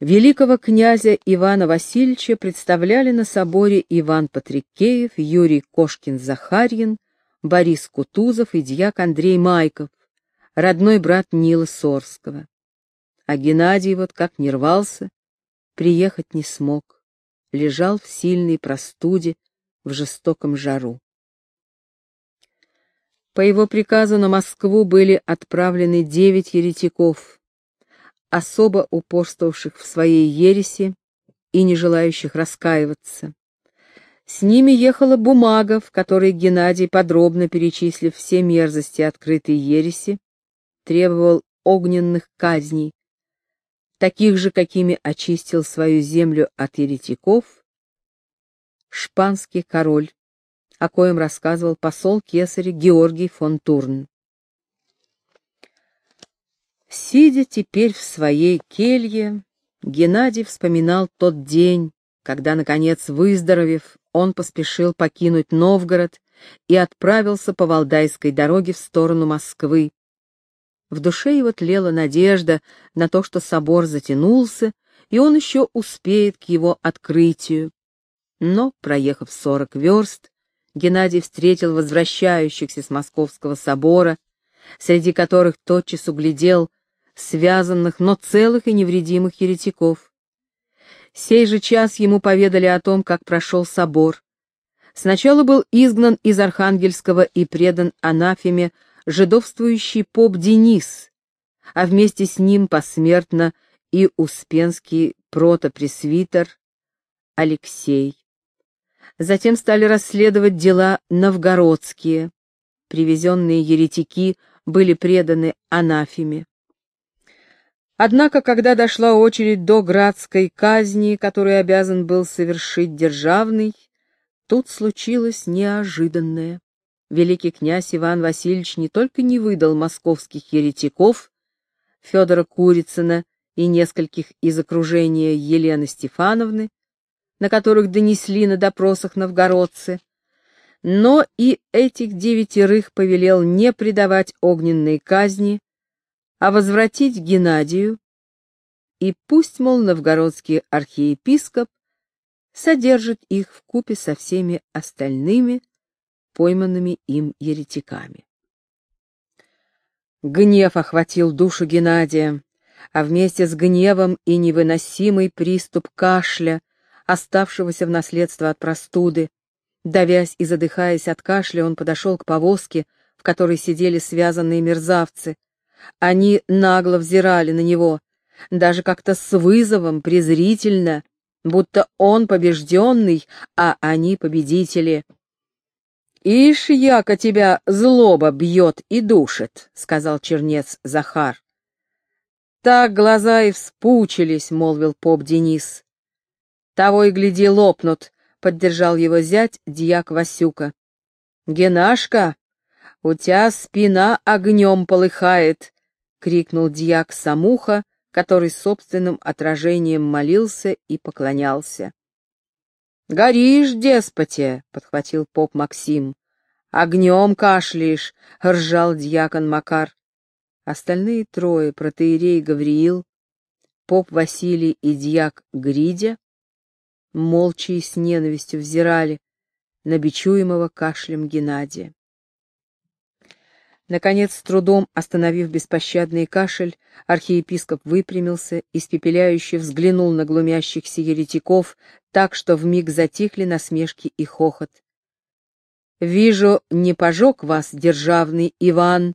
Великого князя Ивана Васильевича представляли на соборе Иван Патрикеев, Юрий Кошкин-Захарьин, Борис Кутузов и дьяк Андрей Майков, родной брат Нила Сорского. А Геннадий вот как не рвался, приехать не смог, лежал в сильной простуде, в жестоком жару. По его приказу на Москву были отправлены девять еретиков, особо упорствовавших в своей ереси и не желающих раскаиваться. С ними ехала бумага, в которой Геннадий, подробно перечислив все мерзости открытой ереси, требовал огненных казней, таких же, какими очистил свою землю от еретиков шпанский король, о коем рассказывал посол кесаря Георгий фон Турн. Сидя теперь в своей келье, Геннадий вспоминал тот день, когда, наконец, выздоровев, он поспешил покинуть Новгород и отправился по Валдайской дороге в сторону Москвы. В душе его тлела надежда на то, что собор затянулся, и он еще успеет к его открытию. Но, проехав сорок верст, Геннадий встретил возвращающихся с Московского собора, среди которых тотчас углядел связанных, но целых и невредимых еретиков. Сей же час ему поведали о том, как прошел собор. Сначала был изгнан из Архангельского и предан анафеме жидовствующий поп Денис, а вместе с ним посмертно и успенский протопресвитер Алексей. Затем стали расследовать дела новгородские. Привезенные еретики были преданы анафеме. Однако, когда дошла очередь до градской казни, которую обязан был совершить державный, тут случилось неожиданное. Великий князь Иван Васильевич не только не выдал московских еретиков, Федора Курицына и нескольких из окружения Елены Стефановны, на которых донесли на допросах новгородцы, но и этих девятерых повелел не предавать огненной казни, а возвратить Геннадию, и пусть, мол, новгородский архиепископ содержит их в купе со всеми остальными пойманными им еретиками. Гнев охватил душу Геннадия, а вместе с гневом и невыносимый приступ кашля, оставшегося в наследство от простуды. Давясь и задыхаясь от кашля, он подошел к повозке, в которой сидели связанные мерзавцы. Они нагло взирали на него, даже как-то с вызовом, презрительно, будто он побежденный, а они победители. «Ишь, яко тебя злоба бьет и душит», — сказал чернец Захар. «Так глаза и вспучились», — молвил поп Денис. «Того и гляди лопнут», — поддержал его зять дьяк Васюка. «Генашка, у тебя спина огнем полыхает!» — крикнул дьяк Самуха, который собственным отражением молился и поклонялся. «Горишь, деспоте!» — подхватил поп Максим. «Огнем кашляешь!» — ржал дьякон Макар. Остальные трое, протеерей Гавриил, поп Василий и дьяк Гридя, молча и с ненавистью взирали на бичуемого кашлем Геннадия. Наконец, с трудом остановив беспощадный кашель, архиепископ выпрямился, испепеляюще взглянул на глумящихся еретиков, так что вмиг затихли насмешки и хохот. «Вижу, не пожег вас, державный Иван,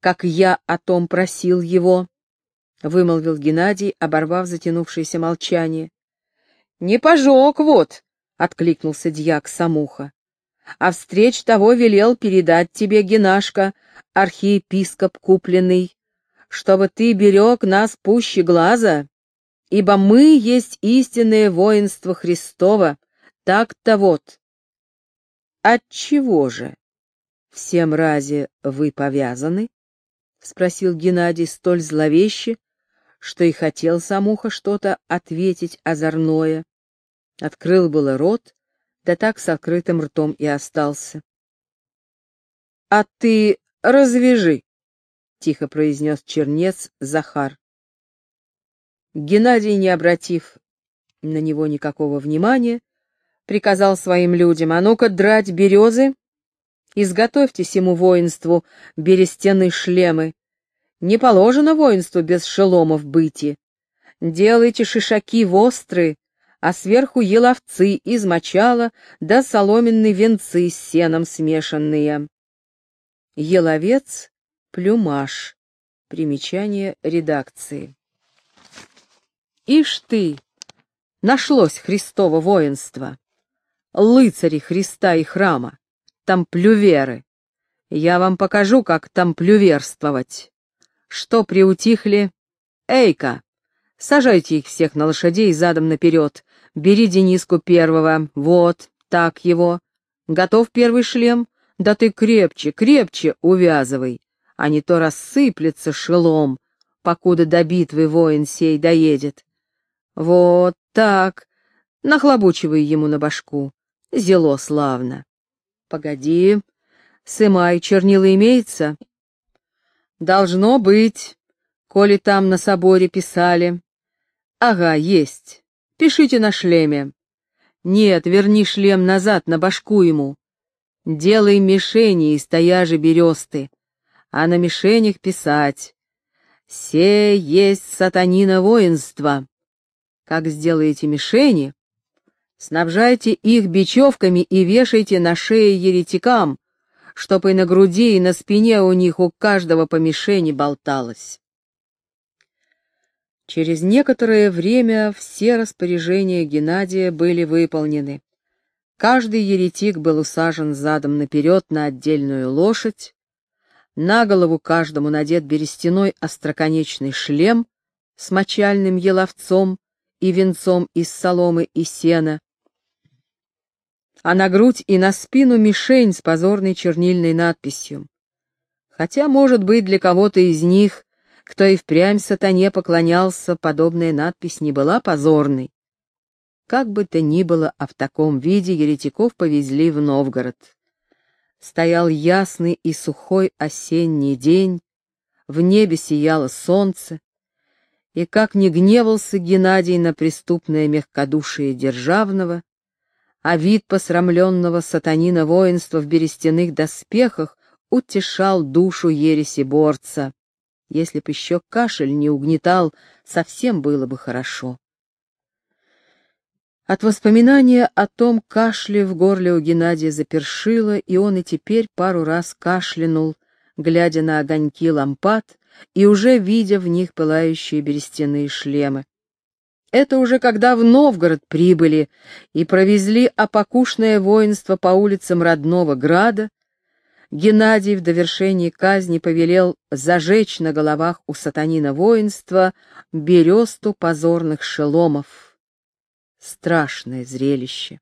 как я о том просил его», — вымолвил Геннадий, оборвав затянувшееся молчание. «Не пожег, вот!» — откликнулся дьяк Самуха. «А встреч того велел передать тебе, Генашка, архиепископ купленный, чтобы ты берег нас пуще глаза, ибо мы есть истинное воинство Христово, так-то вот». «Отчего же? Всем разе вы повязаны?» — спросил Геннадий столь зловеще, что и хотел самуха что-то ответить озорное. Открыл было рот, да так с открытым ртом и остался. — А ты развяжи, — тихо произнес чернец Захар. Геннадий, не обратив на него никакого внимания, приказал своим людям, а ну-ка драть березы, изготовьте всему воинству берестяные шлемы. Не положено воинству без шеломов быти. Делайте шишаки востры, а сверху еловцы из мочала да соломенные венцы с сеном смешанные. Еловец — плюмаж. Примечание редакции. Ишь ты! Нашлось Христово воинство! Лыцари Христа и храма, тамплюверы! Я вам покажу, как тамплюверствовать. Что приутихли? Эйка! Сажайте их всех на лошадей задом наперед. Бери Дениску первого. Вот, так его. Готов первый шлем? Да ты крепче, крепче увязывай, а не то рассыплется шелом, покуда до битвы воин сей доедет. Вот так. Нахлобучивай ему на башку. Зело славно. Погоди. Сымай, чернила имеется? Должно быть, коли там на соборе писали. Ага, есть. Пишите на шлеме. Нет, верни шлем назад на башку ему. Делай мишени из стояжи бересты, а на мишенях писать. Се есть сатанина воинства. Как сделаете мишени, снабжайте их бечевками и вешайте на шее еретикам, чтоб и на груди, и на спине у них у каждого по мишени болталось. Через некоторое время все распоряжения Геннадия были выполнены. Каждый еретик был усажен задом наперед на отдельную лошадь, на голову каждому надет берестяной остроконечный шлем с мочальным еловцом и венцом из соломы и сена, а на грудь и на спину мишень с позорной чернильной надписью. Хотя, может быть, для кого-то из них, кто и впрямь сатане поклонялся, подобная надпись не была позорной. Как бы то ни было, а в таком виде еретиков повезли в Новгород. Стоял ясный и сухой осенний день, в небе сияло солнце, и как не гневался Геннадий на преступное мягкодушие Державного, а вид посрамленного сатанина воинства в берестяных доспехах утешал душу ереси борца. Если б еще кашель не угнетал, совсем было бы хорошо. От воспоминания о том кашле в горле у Геннадия запершило, и он и теперь пару раз кашлянул, глядя на огоньки лампад, и уже видя в них пылающие берестяные шлемы. Это уже когда в Новгород прибыли и провезли опокушное воинство по улицам родного града, Геннадий в довершении казни повелел зажечь на головах у сатанина воинства бересту позорных шеломов. Страшное зрелище.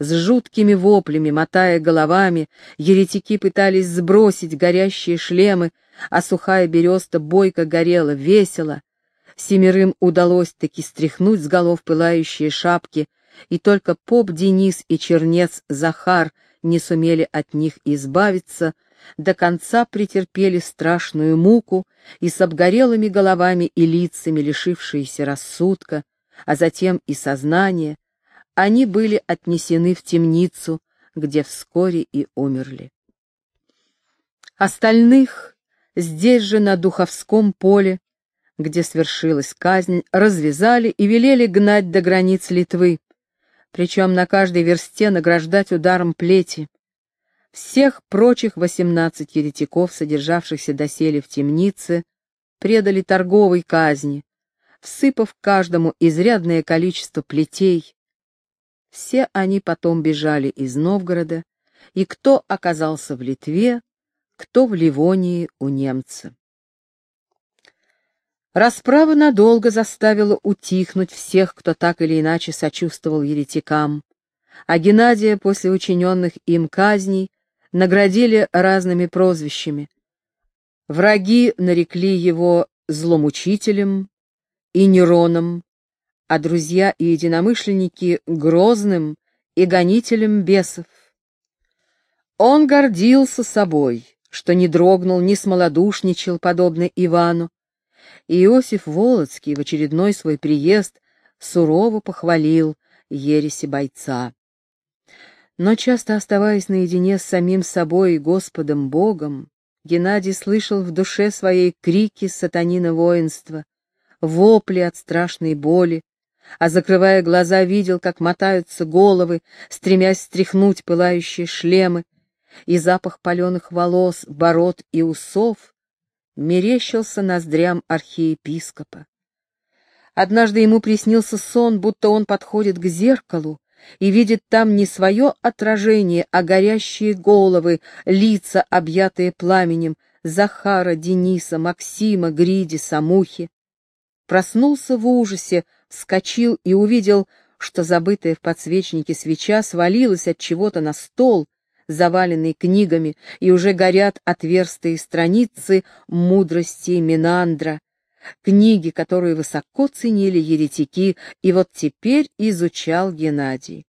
С жуткими воплями, мотая головами, еретики пытались сбросить горящие шлемы, а сухая береста бойко горела весело. Семерым удалось таки стряхнуть с голов пылающие шапки, и только поп Денис и чернец Захар не сумели от них избавиться, до конца претерпели страшную муку и с обгорелыми головами и лицами, лишившиеся рассудка, а затем и сознания, они были отнесены в темницу, где вскоре и умерли. Остальных здесь же, на Духовском поле, где свершилась казнь, развязали и велели гнать до границ Литвы, причем на каждой версте награждать ударом плети. Всех прочих восемнадцать еретиков, содержавшихся доселе в темнице, предали торговой казни, всыпав каждому изрядное количество плетей, все они потом бежали из Новгорода, и кто оказался в Литве, кто в Ливонии у немца. Расправа надолго заставила утихнуть всех, кто так или иначе сочувствовал еретикам, а Геннадия после учиненных им казней наградили разными прозвищами. Враги нарекли его зломучителем и Нероном, а друзья и единомышленники — грозным и гонителем бесов. Он гордился собой, что не дрогнул, не смолодушничал, подобно Ивану, Иосиф Волоцкий в очередной свой приезд сурово похвалил ереси бойца. Но часто оставаясь наедине с самим собой и Господом Богом, Геннадий слышал в душе своей крики сатанина воинства, вопли от страшной боли, а, закрывая глаза, видел, как мотаются головы, стремясь стряхнуть пылающие шлемы, и запах паленых волос, бород и усов мерещился ноздрям архиепископа. Однажды ему приснился сон, будто он подходит к зеркалу и видит там не свое отражение, а горящие головы, лица, объятые пламенем, Захара, Дениса, Максима, Гриди, Самухи. Проснулся в ужасе, вскочил и увидел, что забытая в подсвечнике свеча свалилась от чего-то на стол, заваленный книгами, и уже горят отверстые страницы мудрости Минандра, книги, которые высоко ценили еретики, и вот теперь изучал Геннадий.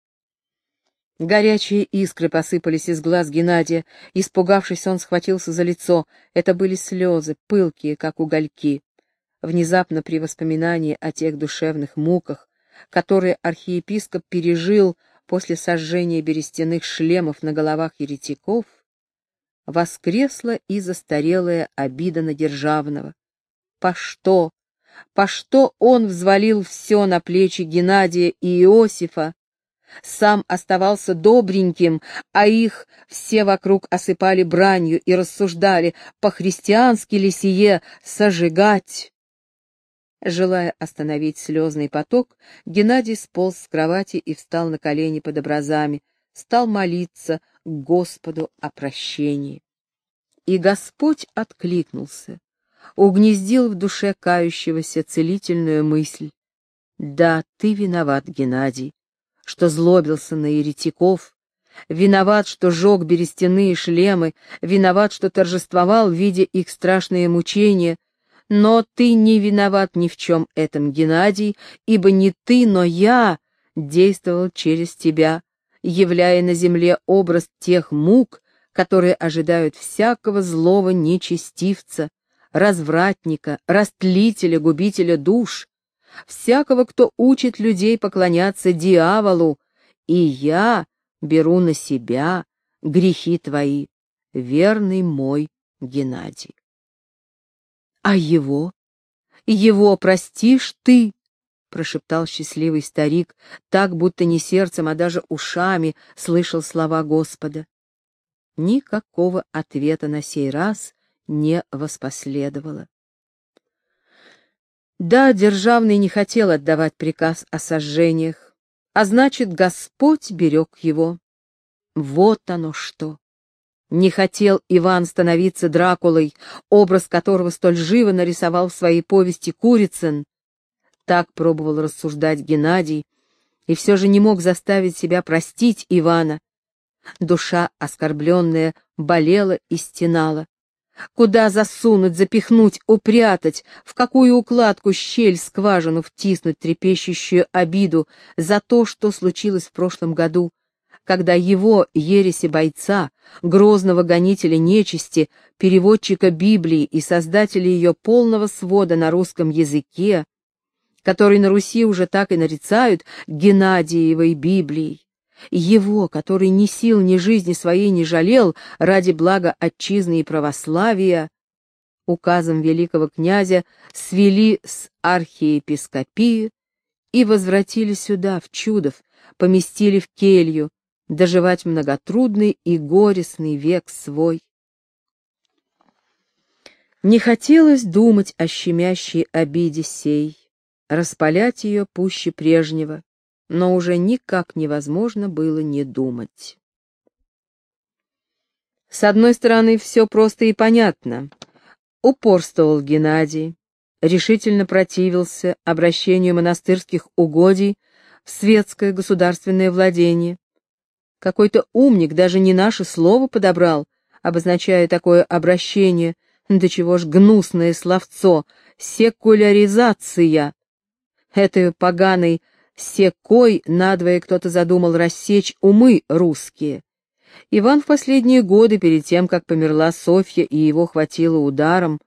Горячие искры посыпались из глаз Геннадия. Испугавшись, он схватился за лицо. Это были слезы, пылкие, как угольки. Внезапно при воспоминании о тех душевных муках, которые архиепископ пережил после сожжения берестяных шлемов на головах еретиков, воскресла и застарелая обида на Державного. По что? По что он взвалил все на плечи Геннадия и Иосифа, сам оставался добреньким, а их все вокруг осыпали бранью и рассуждали, по-христиански ли сие сожигать. Желая остановить слезный поток, Геннадий сполз с кровати и встал на колени под образами, стал молиться Господу о прощении. И Господь откликнулся, угнездил в душе кающегося целительную мысль. «Да, ты виноват, Геннадий, что злобился на еретиков, виноват, что жег берестяные шлемы, виноват, что торжествовал, видя их страшные мучения, но ты не виноват ни в чем этом, Геннадий, ибо не ты, но я действовал через тебя, являя на земле образ тех мук, которые ожидают всякого злого нечестивца, развратника, растлителя, губителя душ, всякого, кто учит людей поклоняться дьяволу, и я беру на себя грехи твои, верный мой Геннадий. А его? Его простишь ты? прошептал счастливый старик, так будто не сердцем, а даже ушами слышал слова Господа. Никакого ответа на сей раз не воспоследовало. Да, Державный не хотел отдавать приказ о сожжениях, а значит, Господь берег его. Вот оно что! Не хотел Иван становиться Дракулой, образ которого столь живо нарисовал в своей повести Курицын. Так пробовал рассуждать Геннадий, и все же не мог заставить себя простить Ивана. Душа, оскорбленная, болела и стенала. Куда засунуть, запихнуть, упрятать, в какую укладку щель скважину втиснуть трепещущую обиду за то, что случилось в прошлом году, когда его, ереси бойца, грозного гонителя нечисти, переводчика Библии и создателя ее полного свода на русском языке, который на Руси уже так и нарицают Геннадиевой Библией, его, который ни сил, ни жизни своей не жалел ради блага отчизны и православия, указом великого князя свели с архиепископии и возвратили сюда, в Чудов, поместили в келью, доживать многотрудный и горестный век свой. Не хотелось думать о щемящей обиде сей, распалять ее пуще прежнего, но уже никак невозможно было не думать. С одной стороны, все просто и понятно. Упорствовал Геннадий, решительно противился обращению монастырских угодий в светское государственное владение, какой-то умник даже не наше слово подобрал, обозначая такое обращение, до чего ж гнусное словцо, секуляризация. Этой поганой секой надвое кто-то задумал рассечь умы русские. Иван в последние годы, перед тем, как померла Софья и его хватило ударом,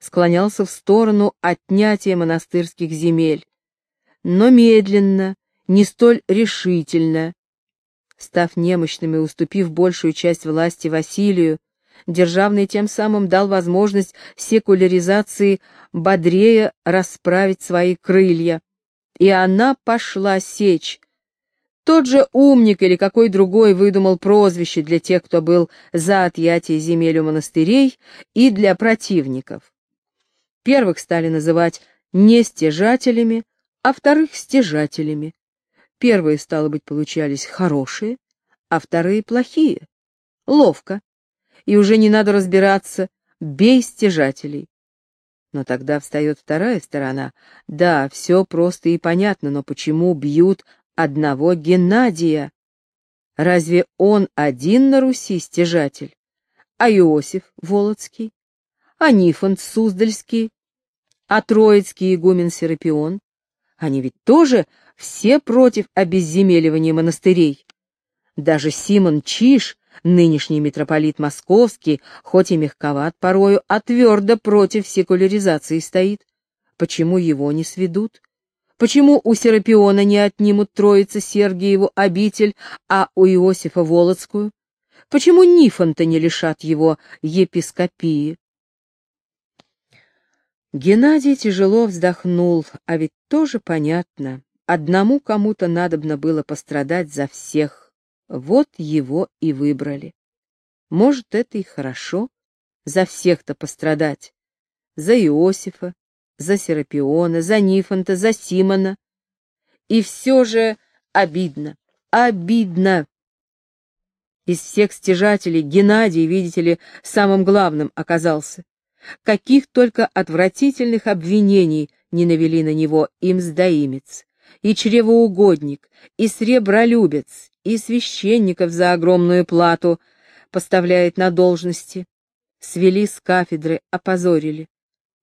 склонялся в сторону отнятия монастырских земель, но медленно, не столь решительно. Став немощным и уступив большую часть власти Василию, Державный тем самым дал возможность секуляризации бодрее расправить свои крылья. И она пошла сечь. Тот же умник или какой другой выдумал прозвище для тех, кто был за отъятие земель у монастырей, и для противников. Первых стали называть не стяжателями, а вторых — стяжателями. Первые, стало быть, получались хорошие, а вторые — плохие. Ловко и уже не надо разбираться, бей стяжателей. Но тогда встает вторая сторона. Да, все просто и понятно, но почему бьют одного Геннадия? Разве он один на Руси стяжатель? А Иосиф Володский? А Нифонт Суздальский? А Троицкий игумен Серапион? Они ведь тоже все против обезземеливания монастырей. Даже Симон Чиш Нынешний митрополит Московский, хоть и мягковат порою, а твердо против секуляризации стоит. Почему его не сведут? Почему у Серапиона не отнимут Троица Сергиеву обитель, а у Иосифа Володскую? Почему Нифонта не лишат его епископии? Геннадий тяжело вздохнул, а ведь тоже понятно. Одному кому-то надобно было пострадать за всех. Вот его и выбрали. Может, это и хорошо, за всех-то пострадать. За Иосифа, за Серапиона, за Нифонта, за Симона. И все же обидно, обидно. Из всех стяжателей Геннадий, видите ли, самым главным оказался. Каких только отвратительных обвинений не навели на него им сдаимец, и чревоугодник, и сребролюбец, и священников за огромную плату поставляет на должности. Свели с кафедры, опозорили.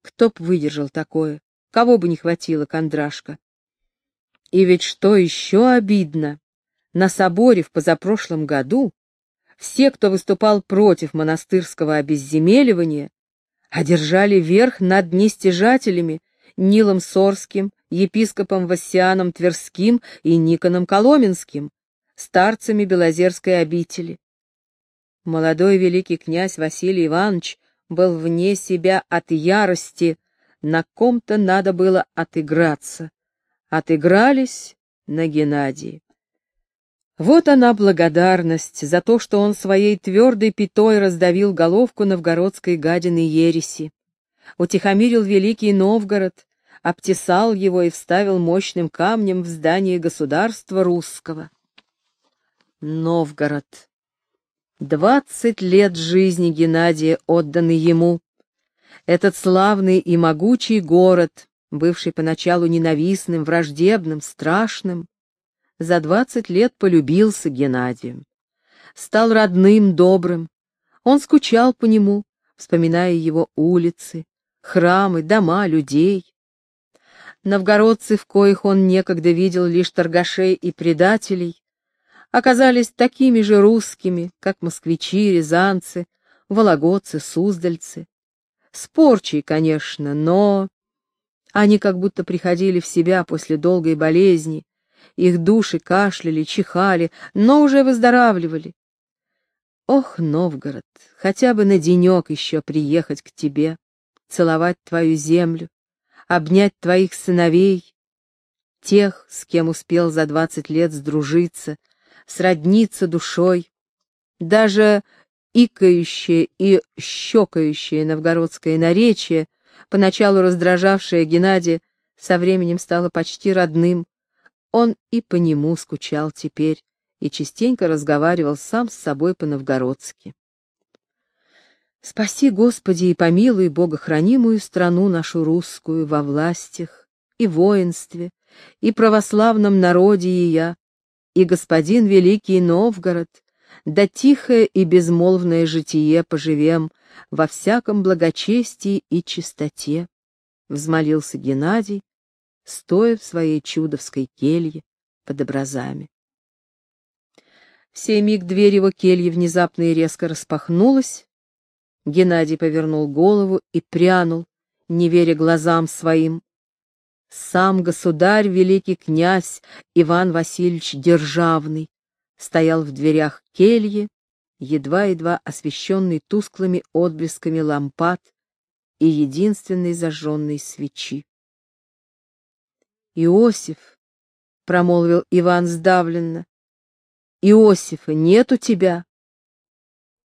Кто б выдержал такое? Кого бы не хватило, кондрашка? И ведь что еще обидно? На соборе в позапрошлом году все, кто выступал против монастырского обезземеливания, одержали верх над нестяжателями Нилом Сорским, епископом Вассианом Тверским и Никоном Коломенским, старцами Белозерской обители. Молодой великий князь Василий Иванович был вне себя от ярости, на ком-то надо было отыграться. Отыгрались на Геннадии. Вот она благодарность за то, что он своей твердой пятой раздавил головку новгородской гадины ереси, утихомирил великий Новгород, обтесал его и вставил мощным камнем в здание государства русского. Новгород. Двадцать лет жизни Геннадия отданы ему. Этот славный и могучий город, бывший поначалу ненавистным, враждебным, страшным, за двадцать лет полюбился Геннадию. Стал родным, добрым. Он скучал по нему, вспоминая его улицы, храмы, дома, людей. Новгородцы, в коих он некогда видел лишь торгашей и предателей, оказались такими же русскими, как москвичи, рязанцы, вологодцы, суздальцы. Спорчие, конечно, но... Они как будто приходили в себя после долгой болезни, их души кашляли, чихали, но уже выздоравливали. Ох, Новгород, хотя бы на денек еще приехать к тебе, целовать твою землю, обнять твоих сыновей, тех, с кем успел за двадцать лет сдружиться, сродниться душой. Даже икающее и щекающее новгородское наречие, поначалу раздражавшее Геннадия, со временем стало почти родным. Он и по нему скучал теперь и частенько разговаривал сам с собой по-новгородски. Спаси, Господи, и помилуй богохранимую страну нашу русскую во властях и воинстве, и православном народе ее, и господин Великий Новгород, да тихое и безмолвное житие поживем во всяком благочестии и чистоте, — взмолился Геннадий, стоя в своей чудовской келье под образами. В сей миг дверь его кельи внезапно и резко распахнулась, Геннадий повернул голову и прянул, не веря глазам своим. Сам государь, великий князь Иван Васильевич Державный, стоял в дверях кельи, едва-едва освещенный тусклыми отблесками лампад и единственной зажженной свечи. «Иосиф!» — промолвил Иван сдавленно. «Иосифа нет у тебя!»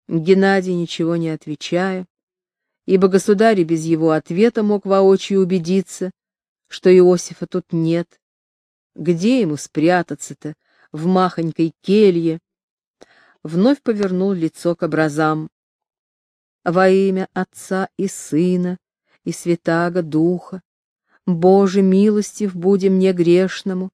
Геннадий, ничего не отвечая, ибо государь без его ответа мог воочию убедиться, что Иосифа тут нет. Где ему спрятаться-то в махонькой келье? Вновь повернул лицо к образам. Во имя Отца и Сына и Святаго Духа, Боже, милостив будем мне грешному,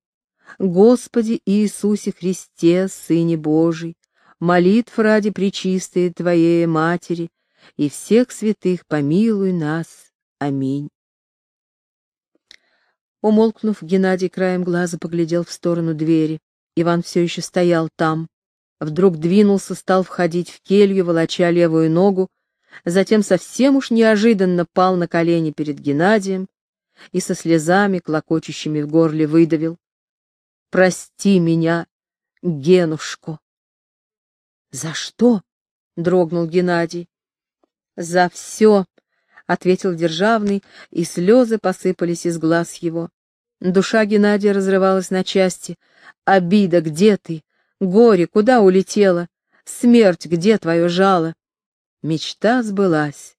Господи Иисусе Христе, Сыне Божий, молитв ради причистой Твоей Матери и всех святых помилуй нас. Аминь. Умолкнув, Геннадий краем глаза поглядел в сторону двери. Иван все еще стоял там. Вдруг двинулся, стал входить в келью, волоча левую ногу, затем совсем уж неожиданно пал на колени перед Геннадием и со слезами, клокочущими в горле, выдавил. «Прости меня, Генушко!» «За что?» — дрогнул Геннадий. «За все!» — ответил Державный, и слезы посыпались из глаз его. Душа Геннадия разрывалась на части. «Обида, где ты? Горе, куда улетела? Смерть, где твое жало?» Мечта сбылась.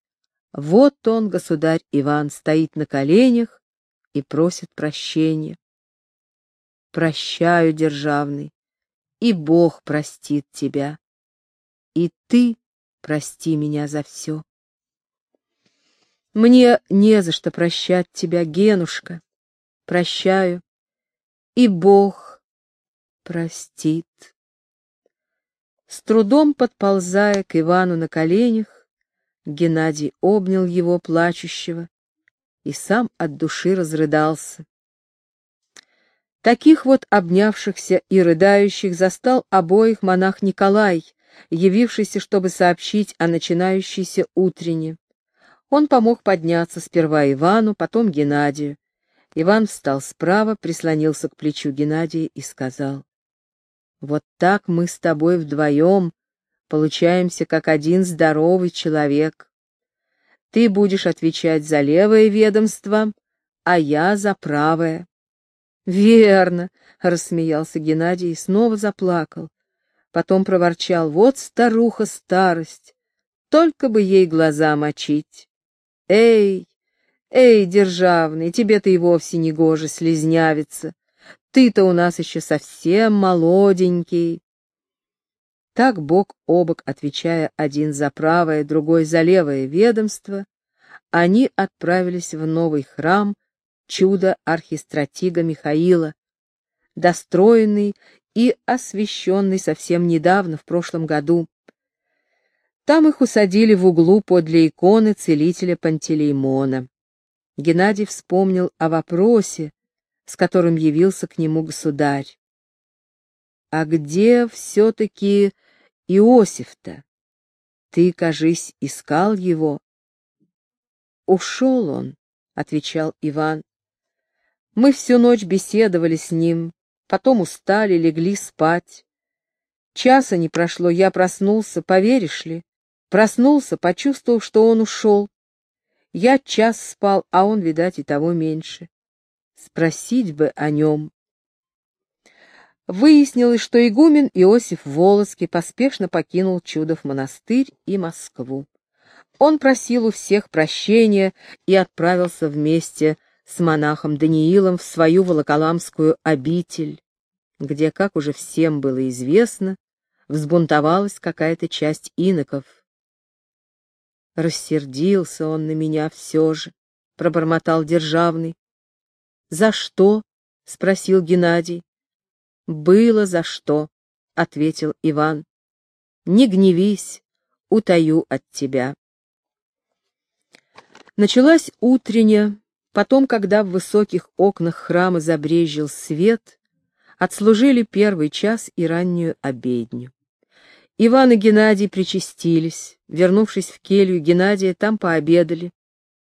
Вот он, государь Иван, стоит на коленях и просит прощения. Прощаю, Державный, и Бог простит тебя и ты прости меня за все. Мне не за что прощать тебя, Генушка. Прощаю, и Бог простит. С трудом подползая к Ивану на коленях, Геннадий обнял его, плачущего, и сам от души разрыдался. Таких вот обнявшихся и рыдающих застал обоих монах Николай, явившийся, чтобы сообщить о начинающейся утренне. Он помог подняться сперва Ивану, потом Геннадию. Иван встал справа, прислонился к плечу Геннадия и сказал, «Вот так мы с тобой вдвоем получаемся как один здоровый человек. Ты будешь отвечать за левое ведомство, а я за правое». «Верно», — рассмеялся Геннадий и снова заплакал. Потом проворчал, вот старуха старость, только бы ей глаза мочить. Эй, эй, державный, тебе-то и вовсе не гоже слезнявиться. Ты-то у нас еще совсем молоденький. Так бок о бок, отвечая один за правое, другой за левое ведомство, они отправились в новый храм чудо архистратига Михаила, достроенный и освященный совсем недавно, в прошлом году. Там их усадили в углу подле иконы целителя Пантелеймона. Геннадий вспомнил о вопросе, с которым явился к нему государь. «А где все-таки Иосиф-то? Ты, кажись, искал его?» «Ушел он», — отвечал Иван. «Мы всю ночь беседовали с ним, потом устали, легли спать. Часа не прошло, я проснулся, поверишь ли? Проснулся, почувствовав, что он ушел. Я час спал, а он, видать, и того меньше. Спросить бы о нем. Выяснилось, что игумен Иосиф Волоцкий поспешно покинул Чудов монастырь и Москву. Он просил у всех прощения и отправился вместе с монахом Даниилом в свою волоколамскую обитель, где, как уже всем было известно, взбунтовалась какая-то часть иноков. Рассердился он на меня все же, — пробормотал Державный. — За что? — спросил Геннадий. — Было за что, — ответил Иван. — Не гневись, утаю от тебя. Началась утренняя, Потом, когда в высоких окнах храма забрезжил свет, отслужили первый час и раннюю обедню. Иван и Геннадий причастились. Вернувшись в келью Геннадия, там пообедали.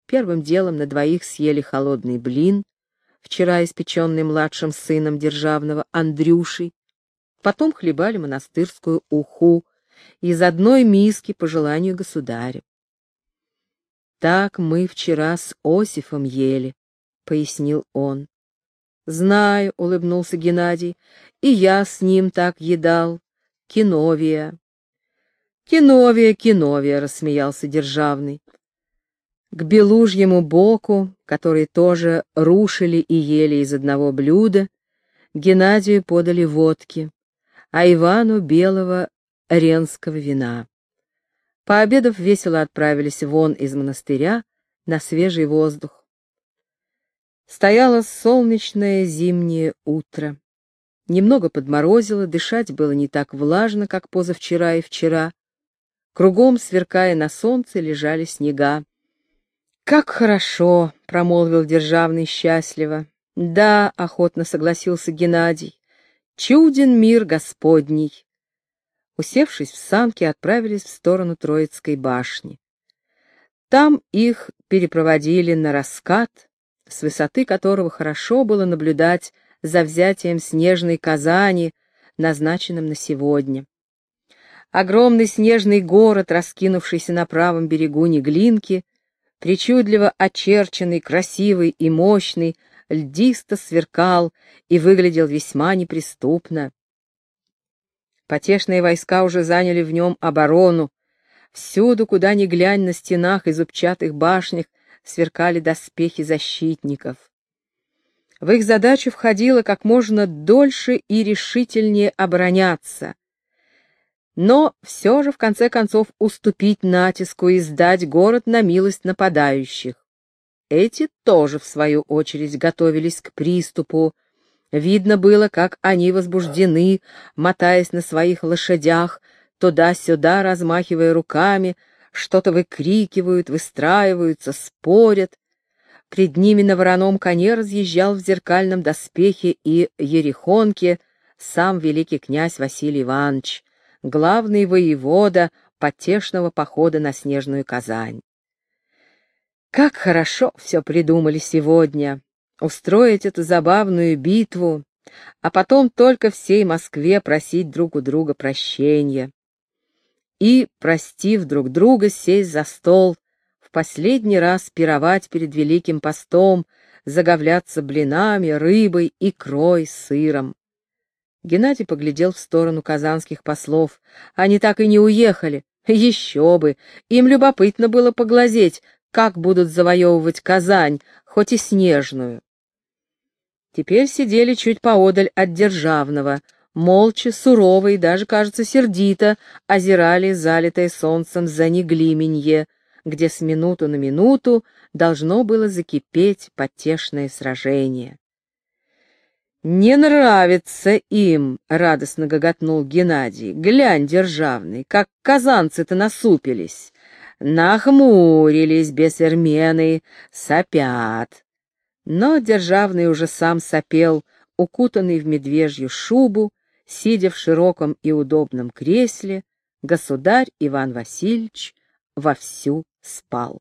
Первым делом на двоих съели холодный блин, вчера испеченный младшим сыном державного Андрюшей, потом хлебали монастырскую уху из одной миски по желанию государя. «Так мы вчера с Осифом ели», — пояснил он. «Знаю», — улыбнулся Геннадий, — «и я с ним так едал. Киновия». «Киновия, Киновия», — рассмеялся Державный. К белужьему боку, который тоже рушили и ели из одного блюда, Геннадию подали водки, а Ивану белого ренского вина. Пообедав, весело отправились вон из монастыря на свежий воздух. Стояло солнечное зимнее утро. Немного подморозило, дышать было не так влажно, как позавчера и вчера. Кругом, сверкая на солнце, лежали снега. «Как хорошо!» — промолвил Державный счастливо. «Да», — охотно согласился Геннадий, — «чуден мир Господний!» Усевшись в санки, отправились в сторону Троицкой башни. Там их перепроводили на раскат, с высоты которого хорошо было наблюдать за взятием снежной Казани, назначенным на сегодня. Огромный снежный город, раскинувшийся на правом берегу Неглинки, причудливо очерченный, красивый и мощный, льдисто сверкал и выглядел весьма неприступно. Потешные войска уже заняли в нем оборону. Всюду, куда ни глянь, на стенах и зубчатых башнях сверкали доспехи защитников. В их задачу входило как можно дольше и решительнее обороняться, но все же в конце концов уступить натиску и сдать город на милость нападающих. Эти тоже, в свою очередь, готовились к приступу. Видно было, как они возбуждены, мотаясь на своих лошадях, туда-сюда размахивая руками, что-то выкрикивают, выстраиваются, спорят. Пред ними на вороном коне разъезжал в зеркальном доспехе и ерехонке сам великий князь Василий Иванович главный воевода потешного похода на Снежную Казань. Как хорошо все придумали сегодня, устроить эту забавную битву, а потом только всей Москве просить друг у друга прощения. И, простив друг друга, сесть за стол, в последний раз пировать перед Великим постом, заговляться блинами, рыбой, икрой, сыром. Геннадий поглядел в сторону казанских послов. Они так и не уехали. Еще бы! Им любопытно было поглазеть, как будут завоевывать Казань, хоть и снежную. Теперь сидели чуть поодаль от Державного, молча, сурово и даже, кажется, сердито озирали залитое солнцем за Неглименье, где с минуту на минуту должно было закипеть потешное сражение. «Не нравится им!» — радостно гоготнул Геннадий. «Глянь, державный, как казанцы-то насупились! Нахмурились бесермены, сопят!» Но державный уже сам сопел, укутанный в медвежью шубу, сидя в широком и удобном кресле, государь Иван Васильевич вовсю спал.